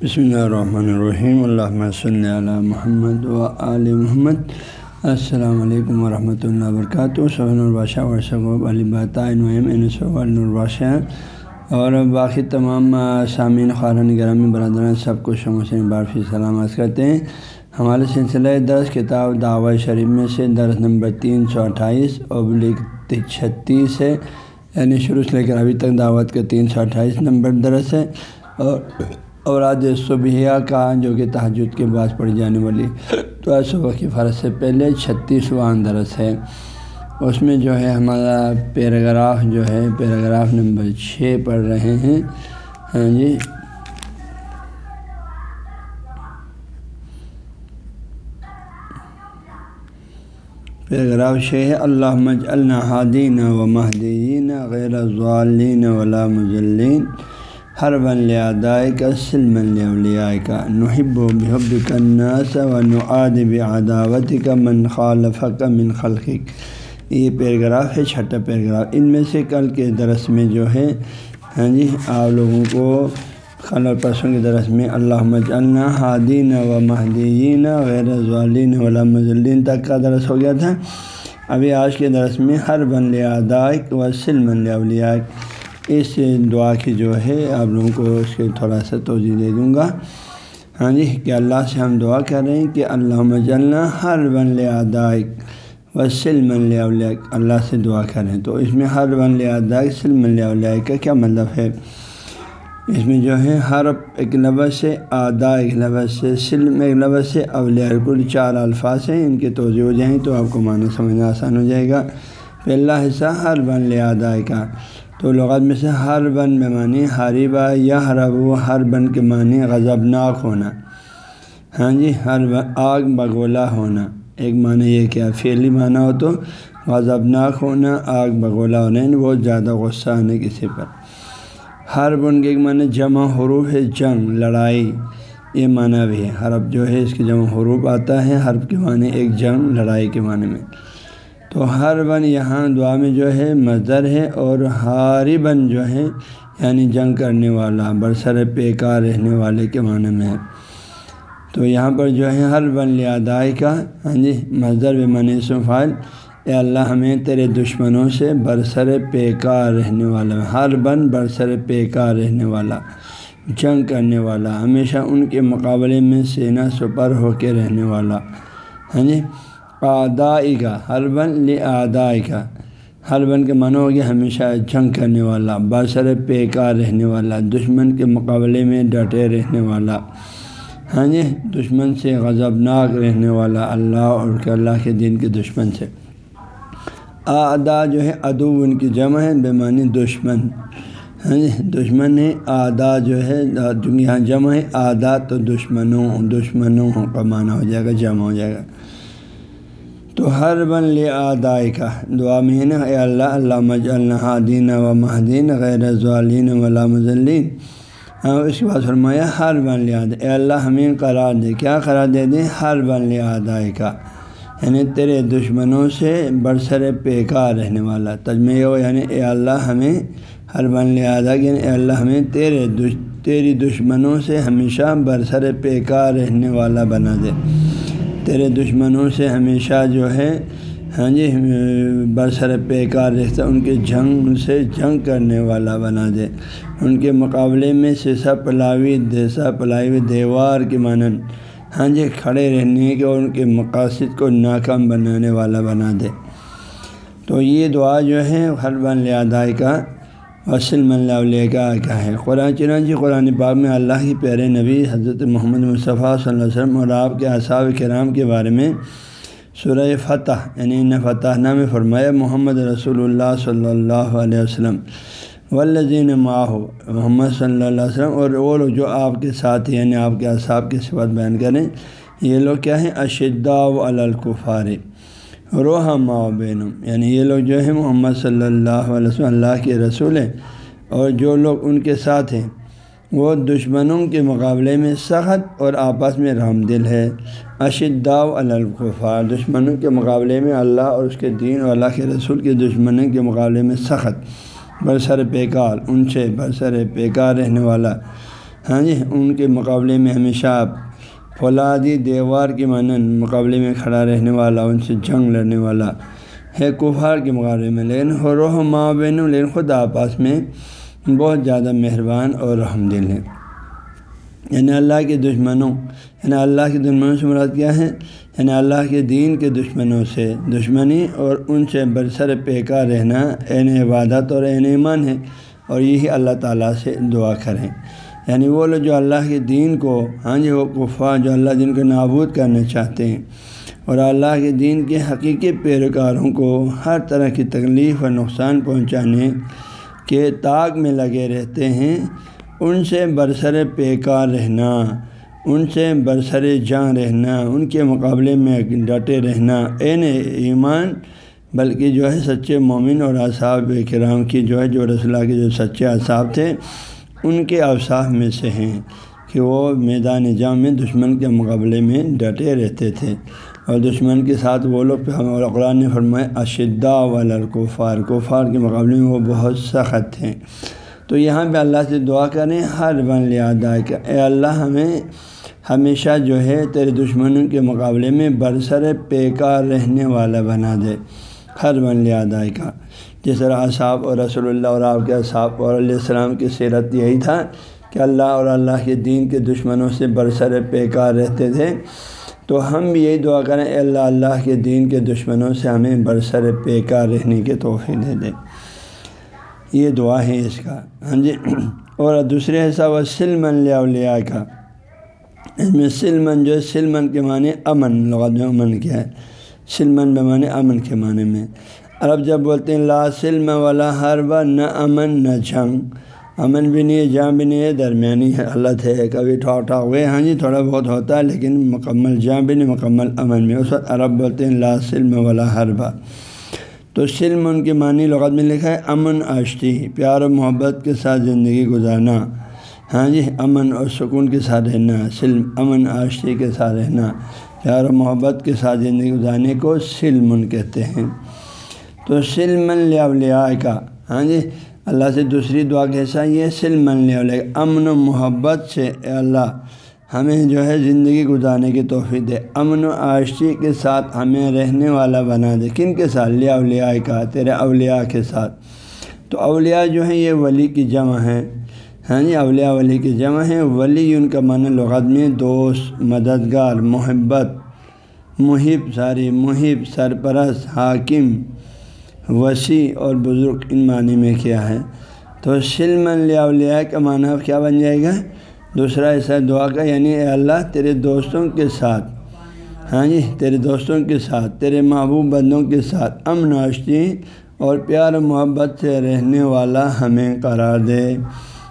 بسم اللہ الرحمن الرحیم اللہ صلی علی محمد و علیہ محمد السلام علیکم ورحمۃ اللہ وبرکاتہ صبح البادشہ ورثب الباشہ اور باقی تمام سامعین خارن گرامی برادران سب کو شمع سے بارفی سلامت کرتے ہیں ہمارے سلسلہ درس کتاب دعوت شریف میں سے درس نمبر تین سو اٹھائیس ابلک چھتیس ہے یعنی شروع سے لے کر ابھی تک دعوت کا تین سو اٹھائیس نمبر درس ہے اور اوراد صبحیہ کا جو کہ تحجد کے بعد پڑھی جانے والی تو صبح کی فرض سے پہلے چھتیسواں درس ہے۔ اس میں جو ہے ہمارا پیراگراف جو ہے، پیراگراف نمبر چھ پڑھ رہے ہیں۔ ہاں جی۔ پیراگراف شہ اللہ مج الحادین و مہدین غیر ضالین ولا مجلین ہر بن لیادائے کا سلم لیاء کا نحب و بحب کناس و نعاد عداوت کا من خالف کا من خلق یہ پیراگراف ہے چھٹا پیراگراف۔ ان میں سے کل کے درس میں جو ہے ہاں جی آپ لوگوں کو خل اور پرسوں کے درس میں اللہ مجلنا حادین و مہدین غیر ضالین ولا مجلین تک کا درس ہو گیا تھا۔ ابھی آج کے درس میں ہر بن لیادائق و سلم لیاء اس دعا کی جو ہے آپ لوگوں کو اس کے تھوڑا سا توجہ دے دوں گا۔ ہاں جی کہ اللہ سے ہم دعا کر رہے ہیں کہ اللہ مجلنا ہر بن لیادائق و سلم لیاء اللہ سے دعا کریں تو اس میں ہر بن لیادائق سلم لیاء کا کیا مطلب ہے؟ اس میں جو ہے ہر ایک لفظ سے آدا ایک لفظ سے سلم ایک لفظ سے اولیاء کل چار الفاظ ہیں۔ ان کے توجہ ہو جائیں تو آپ کو معنی سمجھنا آسان ہو جائے گا۔ پہلا حصہ ہر بن لیادائ کا تو لغت میں سے ہر بن میں معنی ہریبا یا ہرب ہر بن کے معنی غضبناک ہونا۔ ہاں جی ہر آگ بگولا ہونا۔ ایک معنی یہ کیا فعلی معنی ہو تو غضبناک ہونا، آگ بگولا ہونا یعنی بہت زیادہ غصہ آنے کسی پر ہر بن کے ایک معنی جمع حروف ہے، جنگ، لڑائی۔ یہ معنی بھی ہے۔ حرف جو ہے، اس کے جمع حروف آتا ہے حرف کے معنی ایک جنگ، لڑائی کے معنی میں۔ تو ہر بن یہاں دعا میں جو ہے مزر ہے اور ہاری بن جو ہے یعنی جنگ کرنے والا، برسر پیکار رہنے والے کے معنی میں ہے۔ تو یہاں پر جو ہے ہر بن لیادائی کا ہاں جی مزر و منی فائل۔ اے اللہ، ہمیں تیرے دشمنوں سے برسر پیکار رہنے والا، ہر بن برسر پیکار رہنے والا، جنگ کرنے والا، ہمیشہ ان کے مقابلے میں سینہ سپر ہو کے رہنے والا ہاں جی۔ آدائی کا ہر بن لی کا ہر بن کے منو گیا ہمیشہ جنگ کرنے والا برسر پیکار رہنے والا، دشمن کے مقابلے میں ڈٹے رہنے والا۔ ہاں جی دشمن سے غضبناک رہنے والا، اللہ اور کے اللہ کے دین کے دشمن سے۔ آدا جو ہے ادو ان کی جمع ہے، بے معنی دشمن۔ ہاں جی دشمن ہے، آدا جو ہے یہاں جمع ہے، آدا تو دشمنوں دشمنوں کا معنی ہو جائے گا، جمع ہو جائے گا۔ تو ہر بن لے آدائے کا دعا میں نا، اے اللہ اللہ مج الحادین و مہدین، غیر ضالین ولا مزلین ہاں، اس کے بعد فرمایا ہر بن لے اے اللہ، ہمیں قرار دے، کیا قرار دے دیں؟ ہر بن لے آدائے کا یعنی تیرے دشمنوں سے برسر پیکار رہنے والا۔ تجمہ ہو یعنی اے اللہ، ہمیں ہر بن لہٰذا یعنی اے اللہ، ہمیں تیرے دش، تیری دشمنوں سے ہمیشہ برسر پیکار رہنے والا بنا دے۔ تیرے دشمنوں سے ہمیشہ جو ہے ہاں جی برسر پیکار رہتا، ان کے جنگ سے جنگ کرنے والا بنا دے۔ ان کے مقابلے میں سیسا پلاوی، دیسا پلاوی دیوار کے مانن ہاں جی کھڑے رہنے کے اور ان کے مقاصد کو ناکام بنانے والا بنا دے۔ تو یہ دعا جو ہے، ہر بن لیادائی کا وسلم اللہ کا کیا ہے؟ قرآن، چنانچہ قرآن پاک میں اللہ کی پیارے نبی حضرت محمد مصطفیٰ صلی اللہ علیہ وسلم اور آپ کے اصحاب کرام کے بارے میں سورہ فتح یعنی ان فتح نام فرمایا، محمد رسول اللہ صلی اللہ علیہ وسلم، والذین ماہو محمد صلی اللہ علیہ وسلم، اور وہ لوگ جو آپ کے ساتھ یعنی آپ کے اصحاب کی صفت بیان کریں، یہ لوگ کیا ہیں؟ اشدا و الکفار۔ روح ماؤ بینم یعنی یہ لوگ جو ہیں محمد صلی اللہ علیہ وسلم، اللہ کے رسول ہیں، اور جو لوگ ان کے ساتھ ہیں، وہ دشمنوں کے مقابلے میں سخت اور آپس میں رحم دل ہے اشدا الکفار، دشمنوں کے مقابلے میں اللہ اور اس کے دین اور اللہ کے رسول کے دشمنوں کے مقابلے میں سخت۔ برسر پیکار، ان سے برسر پیکار رہنے والا۔ ہاں جی ان کے مقابلے میں ہمیشہ فولادی دیوار کے مانن مقابلے میں کھڑا رہنے والا، ان سے جنگ لڑنے والا ہے، کفار کے مقابلے میں۔ لیکن روح ماں لیکن خود آپس میں بہت زیادہ مہربان اور رحم دل ہے یعنی اللہ کے دشمنوں یعنی اللہ کے دشمنوں سے مراد کیا ہے؟ یعنی اللہ کے دین کے دشمنوں سے۔ دشمنی اور ان سے برسر پیکا رہنا عین عبادت اور عین ایمان ہے۔ اور یہی اللہ تعالیٰ سے دعا کریں۔ یعنی وہ لوگ جو اللہ کے دین کو ہاں جی وہ کفا جو اللہ دین کو نابود کرنا چاہتے ہیں۔ اور اللہ کے دین کے حقیقی پیروکاروں کو ہر طرح کی تکلیف اور نقصان پہنچانے کے طاق میں لگے رہتے ہیں۔ ان سے برسر پیکار رہنا، ان سے برسر جاں رہنا، ان کے مقابلے میں ڈٹے رہنا۔ عین ایمان، بلکہ جو ہے سچے مومن اور اصحاب کرام کی جو ہے جو رسول کے جو سچے اصحاب تھے ان کے اوصاف میں سے ہیں کہ وہ میدان جام میں دشمن کے مقابلے میں ڈٹے رہتے تھے اور دشمن کے ساتھ وہ لوگ اور قرآن نے فرمائے اشدا والکفار کفار کے مقابلے میں وہ بہت سخت تھے۔ تو یہاں پہ اللہ سے دعا کریں، ہر بن لیا کہ اے اللہ، ہمیں ہمیشہ جو ہے تیرے دشمنوں کے مقابلے میں برسر پیکار رہنے والا بنا دے۔ ہر بن لیا کا جس طرح صاحب اور رسول اللہ اور آپ کے صاحب اور علیہ السلام کی سیرت یہی تھا کہ اللہ اور اللہ کے دین کے دشمنوں سے برسر پیکار رہتے تھے۔ تو ہم بھی یہی دعا کریں، اے اللہ اللہ کے دین کے دشمنوں سے ہمیں برسر پیکار رہنے کے توفیع دے دے۔ یہ دعا ہے اس کا۔ ہاں جی۔ اور دوسرے حصہ، وہ سلمن لیا کا۔ اس میں سلمن جو ہے، سلمن کے معنی امن، لغت میں امن کیا ہے۔ سلمن بمانے امن کے معنی میں۔ عرب جب بولتے ہیں، لا سلم والا ہر بار نہ امن، نہ جنگ۔ امن بھی نہیں ہے جان بھی نہیں ہے، درمیانی حالت ہے کبھی ٹھاک ٹھاک ہوئے۔ ہاں جی تھوڑا بہت ہوتا ہے، لیکن مکمل جان بھی نہیں، مکمل امن میں اس وقت عرب بولتے ہیں، لا سلم والا ہر بار تو سلم ان کے معنی لغت میں لکھا ہے، امن آشتی، پیار و محبت کے ساتھ زندگی گزارنا۔ ہاں جی امن اور سکون کے ساتھ رہنا۔ سلم، امن آشتی کے ساتھ رہنا۔ پیار و محبت کے ساتھ زندگی گزارنے کو سلمن کہتے ہیں۔ تو سلمن لیا کا۔ ہاں جی؟ اللہ سے دوسری دعا کیسا یہ سلمن لیا امن و محبت سے اے اللہ، ہمیں جو ہے زندگی گزارنے کی توفیق دے۔ امن و آشتی کے ساتھ ہمیں رہنے والا بنا دے۔ کن کے ساتھ؟ لیا اولیاء کا، تیرے اولیاء کے ساتھ۔ تو اولیاء جو ہیں، یہ ولی کی جمع ہیں۔ ہاں جی؟ اولیاء ولی کی جمع ہیں۔ ولی ان کا معنی لغت میں دوست، مددگار، محبت، محب، ساری، محب، سرپرست، حاکم وسیع اور بزرگ ان معنی میں کیا ہے؟ تو سلم لیا اولیاء کا معنی کیا بن جائے گا؟ دوسرا ایسا دعا کا یعنی اے اللہ، تیرے دوستوں کے ساتھ۔ ہاں جی تیرے دوستوں کے ساتھ، تیرے محبوب بندوں کے ساتھ۔ امن آشتی اور پیار محبت سے رہنے والا ہمیں قرار دے۔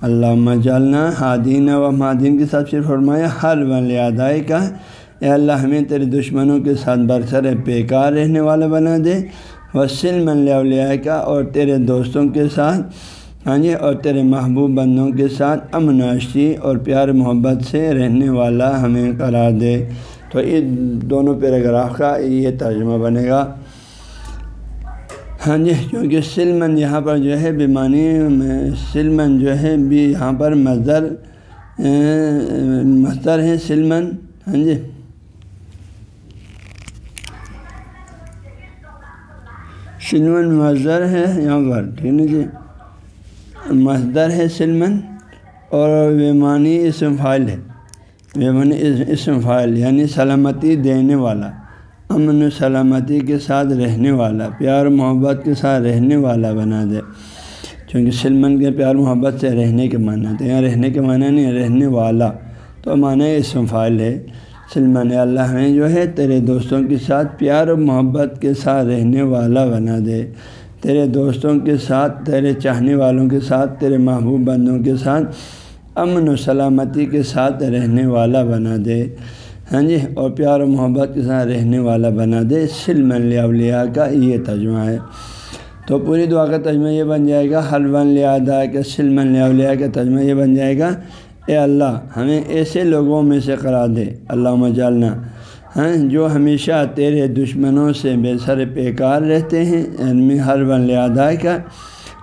اللہ جالنا حادین و مادین کے ساتھ صرف فرمایا، ہر ادائی کا، اے اللہ، ہمیں تیرے دشمنوں کے ساتھ برسر بیکار رہنے والا بنا دے۔ وسل من لیا کا اور تیرے دوستوں کے ساتھ ہاں جی اور تیرے محبوب بندوں کے ساتھ امن عشی اور پیار محبت سے رہنے والا ہمیں قرار دے۔ تو ان دونوں پیراگراف کا یہ ترجمہ بنے گا۔ ہاں جی کیونکہ سلمن یہاں پر جو ہے، بیمانی میں سلمن جو ہے، بھی یہاں پر مزدر مزدر ہے سلمن ہاں جی۔ سلمن مزدر ہے، یہاں پر ٹھیک ہے جی مزدر ہے سلمن اور بیمانی اسم فائل ہے۔ بیمانی اسم فائل یعنی سلامتی دینے والا، امن و سلامتی کے ساتھ رہنے والا، پیار محبت کے ساتھ رہنے والا بنا دے۔ چونکہ سلمن کے پیار محبت سے رہنے کے معنی تھے یہاں رہنے کے معنی نہیں، رہنے والا۔ تو معنی اسم فائل ہے۔ سلمان اللہ میں جو ہے تیرے دوستوں کے ساتھ پیار و محبت کے ساتھ رہنے والا بنا دے۔ تیرے دوستوں کے ساتھ، تیرے چاہنے والوں کے ساتھ، تیرے محبوب بندوں کے ساتھ امن و سلامتی کے ساتھ رہنے والا بنا دے۔ ہاں جی اور پیار و محبت کے ساتھ رہنے والا بنا دے۔ سلم اولیاء کا یہ ترجمہ ہے۔ تو پوری دعا کا ترجمہ یہ بن جائے گا حلون لیا کے سلم اولیاء کا ترجمہ یہ بن جائے گا۔ اے اللہ، ہمیں ایسے لوگوں میں سے قرار دے۔ اللہ مجالنا ہاں جو ہمیشہ تیرے دشمنوں سے بے سر پیکار رہتے ہیں یعنی ہر ون لیا کا،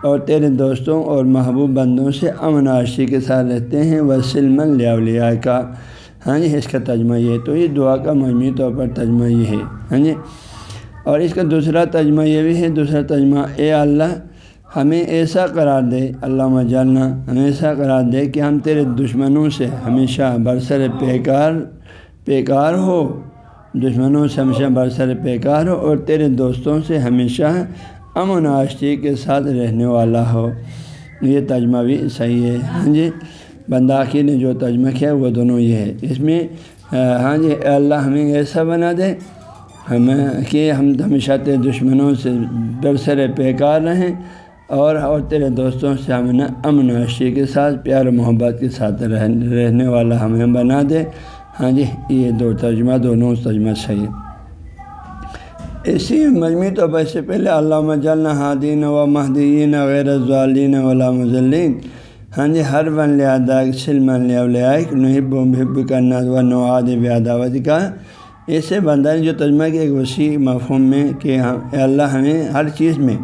اور تیرے دوستوں اور محبوب بندوں سے امن عاشی کے ساتھ رہتے ہیں وہ سلم لیا کا۔ ہاں جی اس کا تجمہ یہ ہے۔ تو یہ دعا کا مجموعی طور پر تجمہ یہ ہے۔ ہاں جی اور اس کا دوسرا تجمہ یہ بھی ہے۔ دوسرا تجمہ، اے اللہ ہمیں ایسا قرار دے، اللہ جاننا ہمیں ایسا قرار دے کہ ہم تیرے دشمنوں سے ہمیشہ برسر پیکار پیکار ہو۔ دشمنوں سے ہمیشہ برسر پیکار ہو اور تیرے دوستوں سے ہمیشہ امن آشتی کے ساتھ رہنے والا ہو۔ یہ تجمہ بھی صحیح ہے۔ ہاں جی بنداخی نے جو تجمہ کیا وہ دونوں یہ ہے۔ اس میں ہاں جی اللہ ہمیں ایسا بنا دے، ہمیں کہ ہم ہمیشہ تیرے دشمنوں سے برسر پیکار رہیں۔ اور اور تیرے دوستوں سے ہمیں امن عشی کے ساتھ پیار و محبت کے ساتھ رہنے والا ہمیں بنا دے۔ ہاں جی یہ دو ترجمہ، دونوں ترجمہ صحیح اسی مجموعی طور پر سے پہلے علامہ جل حادین و مہدین غیر ضالین ولا مزلین ہاں جی ہر بن لہٰذا سلم نحب و محب کرنا و نواد عداوت کا۔ ایسے بندہ جو ترجمہ کے ایک وسیع مفہوم میں کہ اللہ ہمیں ہر چیز میں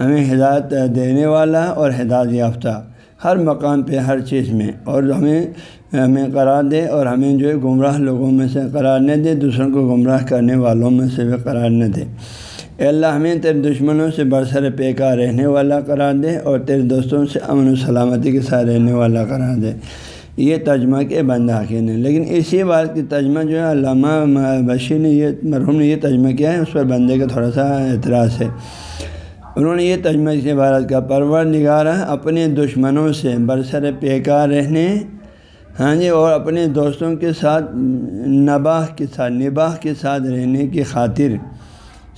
ہمیں ہدایت دینے والا اور ہدایت یافتہ ہر مقام پہ ہر چیز میں اور ہمیں ہمیں قرار دے اور ہمیں جو ہے گمراہ لوگوں میں سے قرار نہ دے، دوسروں کو گمراہ کرنے والوں میں سے بھی قرار نہ دے۔ اے اللہ، ہمیں تیرے دشمنوں سے برسر پیکا رہنے والا قرار دے اور تیرے دوستوں سے امن و سلامتی کے ساتھ رہنے والا قرار دے۔ یہ ترجمہ کے بند حقین ہے لیکن اسی بات کی ترجمہ جو ہے علامہ بشیر نے یہ، مرحوم نے یہ ترجمہ کیا ہے، اس پر بندے کا تھوڑا سا اعتراض ہے۔ انہوں نے یہ تجمہ اس عبارت کا پرور نگارا اپنے دشمنوں سے برسر پیکار رہنے ہاں جی اور اپنے دوستوں کے ساتھ نباہ کے ساتھ، نباہ کے ساتھ رہنے کی خاطر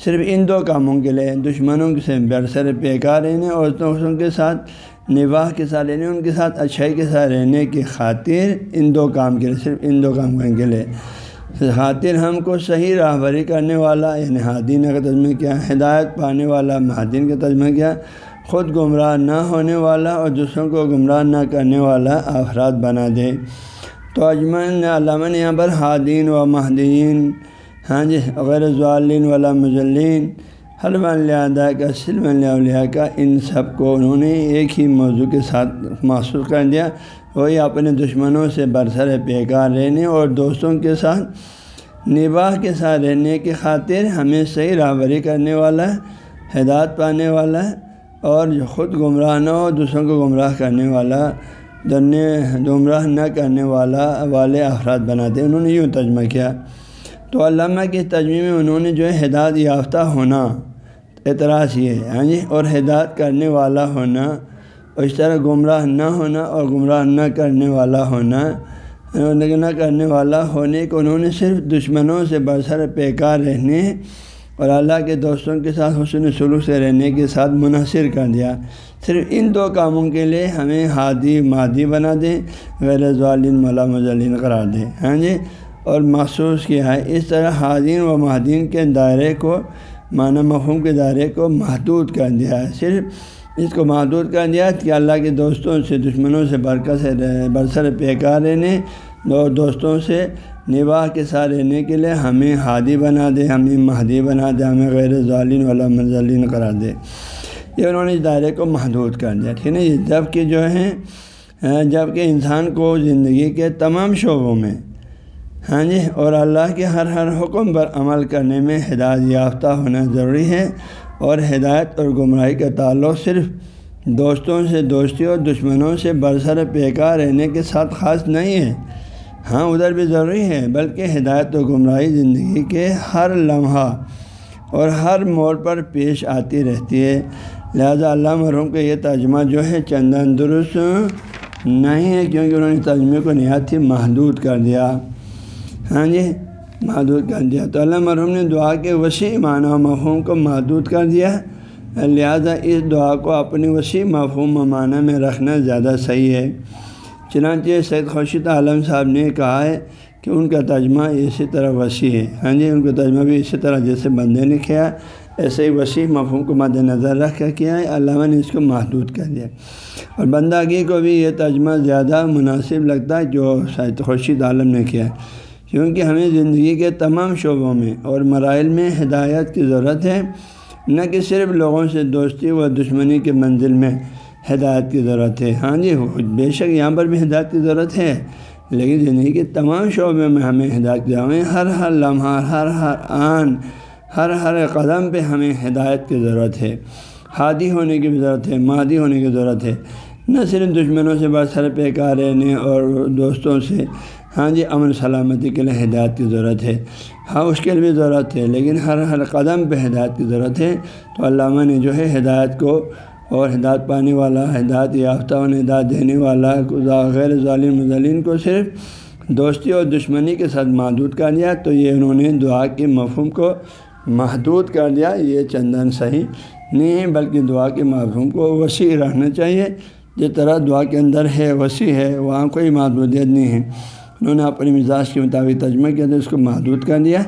صرف ان دو کاموں کے لیے، دشمنوں سے برسر پیکار رہنے اور دوستوں کے ساتھ نباہ کے ساتھ رہنے، ان کے ساتھ اچھائی کے ساتھ رہنے کی خاطر ان دو کام کے لیے، صرف ان دو کام کے لیے۔ خاطر ہم کو صحیح راہبری کرنے والا یعنی حادین کا تجمہ کیا، ہدایت پانے والا مہادین کا تجمہ کیا، خود گمراہ نہ ہونے والا اور دوسروں کو گمراہ نہ کرنے والا افراد بنا دے۔ تو اجمن علامہ نے یہاں پر حادین و مہدین ہاں جی غیر ضالین والا مجلین حلم اللہ کا سلم اللہ کا، ان سب کو انہوں نے ایک ہی موضوع کے ساتھ محسوس کر دیا۔ وہی اپنے دشمنوں سے برسر پیکار رہنے اور دوستوں کے ساتھ نباہ کے ساتھ رہنے کی خاطر ہمیں صحیح رابری کرنے والا ہے، ہدایت پانے والا ہے اور جو خود گمراہ نہ ہو دوسروں کو گمراہ کرنے والا دنیا گمراہ نہ کرنے والا والے افراد بناتے انہوں نے یوں ترجمہ کیا۔ تو علامہ کے تجمے میں انہوں نے جو ہے ہدایت یافتہ ہونا اعتراض یہ ہے ہاں جی اور ہدایت کرنے والا ہونا اور اس طرح گمراہ نہ ہونا اور گمراہ نہ کرنے والا ہونا نہ کرنے والا ہونے کو انہوں نے صرف دشمنوں سے برسر پیکار رہنے اور اللہ کے دوستوں کے ساتھ حسن سلوک سے رہنے کے ساتھ منحصر کر دیا۔ صرف ان دو کاموں کے لیے ہمیں ہادی مادی بنا دیں، غیر ظالین ملا مظلین قرار دیں۔ ہاں جی؟ اور محسوس کیا ہے؟ اس طرح حادین و مہدین کے دائرے کو، معنی مفہوم کے دائرے کو محدود کر دیا ہے۔ صرف اس کو محدود کر دیا کہ اللہ کے دوستوں سے، دشمنوں سے برکت سے برسر پیکار رہنے دو دوستوں سے نباہ کے ساتھ رہنے کے لیے ہمیں ہادی بنا دے، ہمیں مہدی بنا دے، ہمیں غیر ظالین والا منظلین کرا دے۔ یہ انہوں نے اس دائرے کو محدود کر دیا، ٹھیک ہے یہ جبکہ جو ہے ہاں، جبکہ انسان کو زندگی کے تمام شعبوں میں ہاں جی اور اللہ کے ہر ہر حکم پر عمل کرنے میں ہدایت یافتہ ہونا ضروری ہے۔ اور ہدایت اور گمراہی کا تعلق صرف دوستوں سے دوستی اور دشمنوں سے برسر پیکار رہنے کے ساتھ خاص نہیں ہے۔ ہاں ادھر بھی ضروری ہے، بلکہ ہدایت و گمراہی زندگی کے ہر لمحہ اور ہر موڑ پر پیش آتی رہتی ہے۔ لہذا اللہ مرحوم کا یہ ترجمہ جو ہے چندن درست نہیں ہے، کیونکہ انہوں نے ترجمے کو نہایت ہی محدود کر دیا۔ ہاں جی محدود کر دیا۔ تو اللہ مرحوم نے دعا کے وسیع معنی و مفہوم کو محدود کر دیا۔ لہذا اس دعا کو اپنی وسیع مفہوم و معنی میں رکھنا زیادہ صحیح ہے۔ چنانچہ سید خورشید عالم صاحب نے کہا ہے کہ ان کا ترجمہ اسی طرح وسیع ہے۔ ہاں جی ان کا ترجمہ بھی اسی طرح جیسے بندے نے کیا، ایسے ہی وسیع مفہوم کو مد نظر رکھ کر کیا ہے۔ علامہ نے اس کو محدود کر دیا۔ اور بنداگی کو بھی یہ ترجمہ زیادہ مناسب لگتا ہے جو سید خورشید عالم نے کیا۔ ہے کیونکہ ہمیں زندگی کے تمام شعبوں میں اور مرائل میں ہدایت کی ضرورت ہے، نہ کہ صرف لوگوں سے دوستی و دشمنی کے منزل میں ہدایت کی ضرورت ہے۔ ہاں جی بے شک یہاں پر بھی ہدایت کی ضرورت ہے، لیکن زندگی کے تمام شعبے میں ہمیں ہدایت کی ضرورت ہر ہر لمحہ، ہر ہر آن، ہر ہر قدم پہ ہمیں ہدایت کی ضرورت ہے۔ ہادی ہونے کی بھی ضرورت ہے مادی ہونے کی ضرورت ہے۔ نہ صرف دشمنوں سے بس ہر پیکار رہنے اور دوستوں سے۔ ہاں جی امن سلامتی کے لیے ہدایت کی ضرورت ہے۔ ہاں اس کے لیے بھی ضرورت ہے، لیکن ہر ہر قدم پہ ہدایت کی ضرورت ہے۔ تو علامہ نے جو ہے ہدایت کو اور ہدایت پانے والا، ہدایت یافتہ اور ہدایت دینے والا، غیر ظالم ظالین کو صرف دوستی اور دشمنی کے ساتھ محدود کر دیا۔ تو یہ انہوں نے دعا کے مفہوم کو محدود کر دیا۔ یہ چندن صحیح نہیں ہے، بلکہ دعا کے مفہوم کو وسیع رہنا چاہیے۔ جس طرح دعا کے اندر ہے، وسیع ہے، وہاں کوئی محدودیت نہیں ہے۔ انہوں نے اپنے مزاج کے مطابق ترجمہ کیا تو اس کو محدود کر دیا۔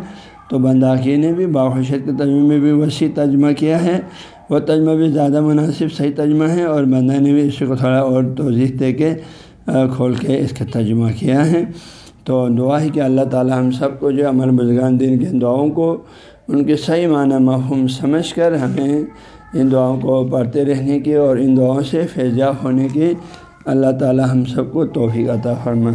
تو بنداخی نے بھی باخوشت کے ترجمے میں بھی وسیع ترجمہ کیا ہے۔ وہ ترجمہ بھی زیادہ مناسب، صحیح ترجمہ ہے اور بندہ نے بھی اس کو تھوڑا اور توضیح دے کے کھول کے اس کا ترجمہ کیا ہے۔ تو دعا ہے کہ اللہ تعالیٰ ہم سب کو جو عمل بزرگان دین کے دعاؤں کو ان کے صحیح معنی مفہوم سمجھ کر ہمیں ان دعاؤں کو پڑھتے رہنے کی اور ان دعاؤں سے فیضیاب ہونے کی اللہ تعالیٰ ہم سب کو توفیق عطا فرما